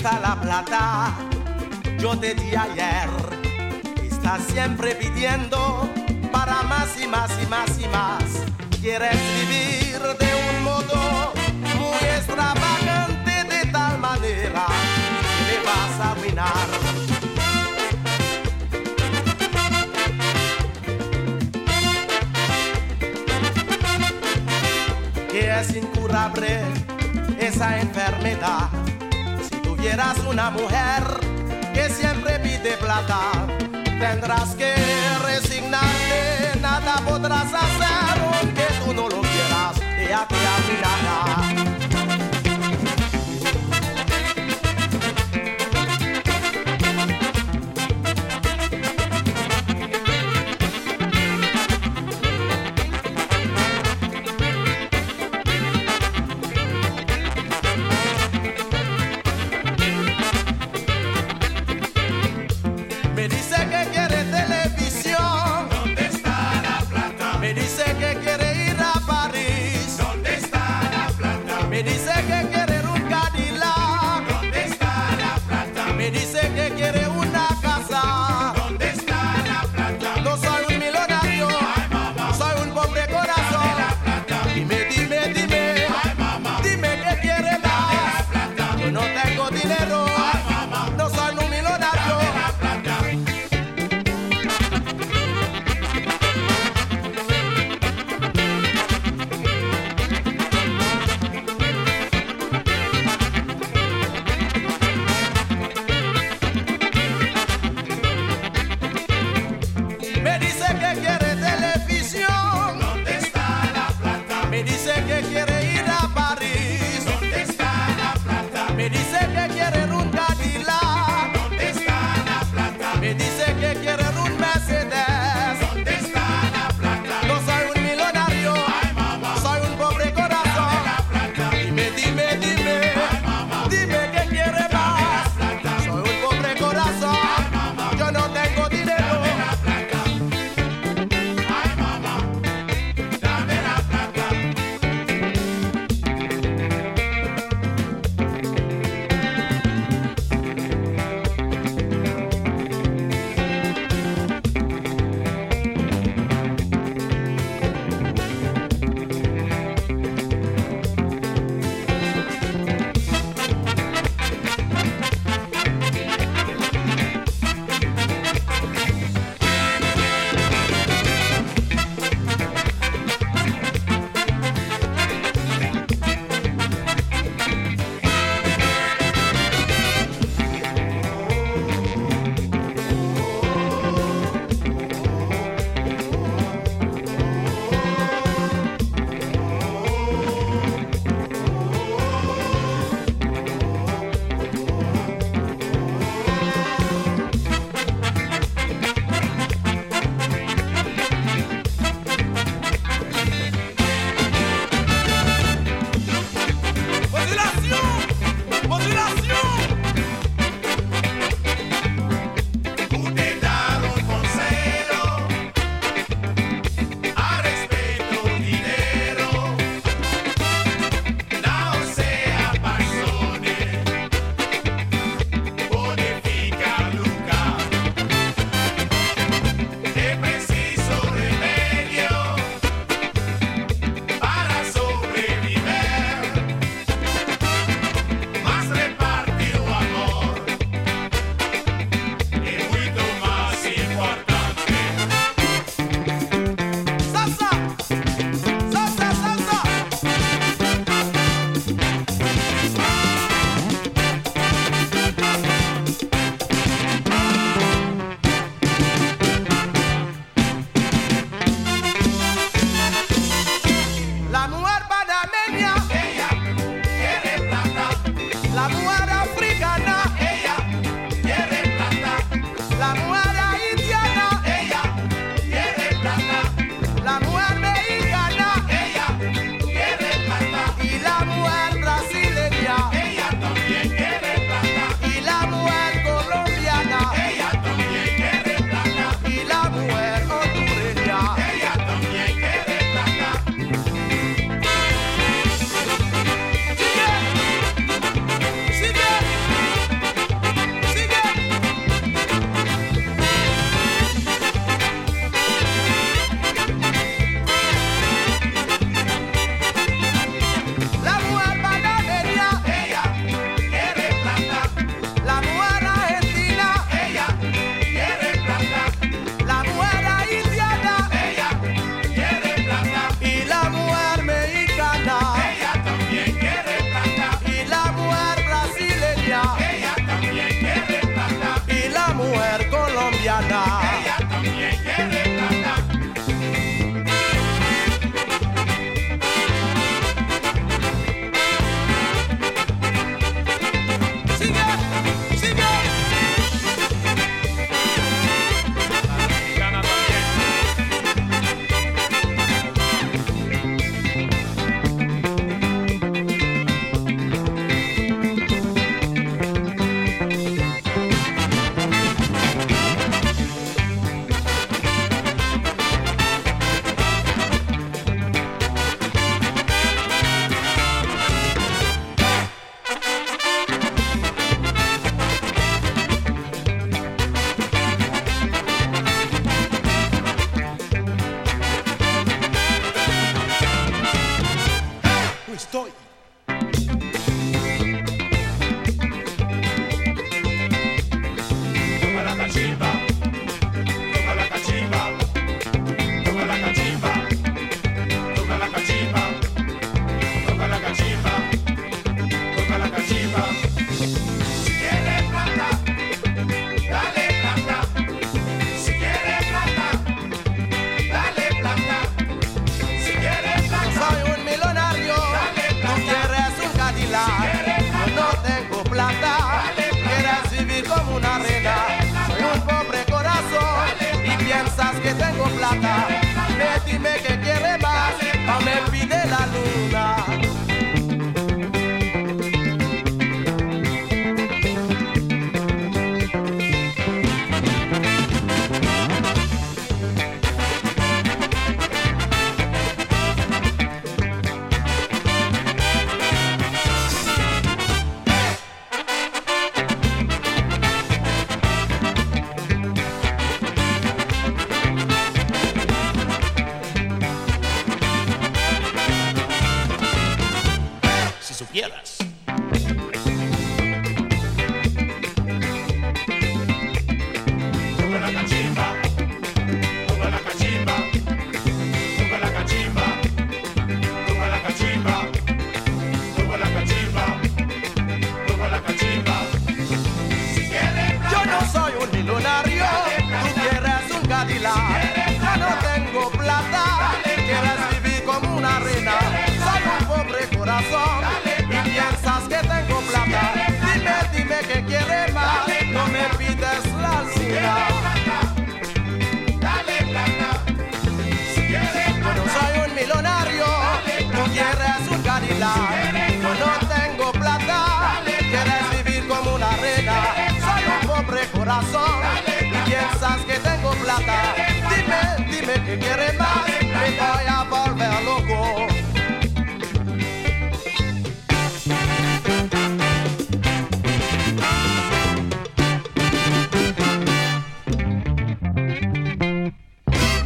está la plata? Yo te di ayer. Estás siempre pidiendo para más y más y más y más. Quieres vivir de un modo muy extravagante de tal manera que me vas a arruinar. Que es incurable esa enfermedad. Si tuvieras una mujer que siempre pide plata, tendrás que resignarte, nada podrás hacer, aunque tú no lo quieras, arruinará. Me dice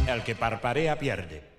El que parparea pierde.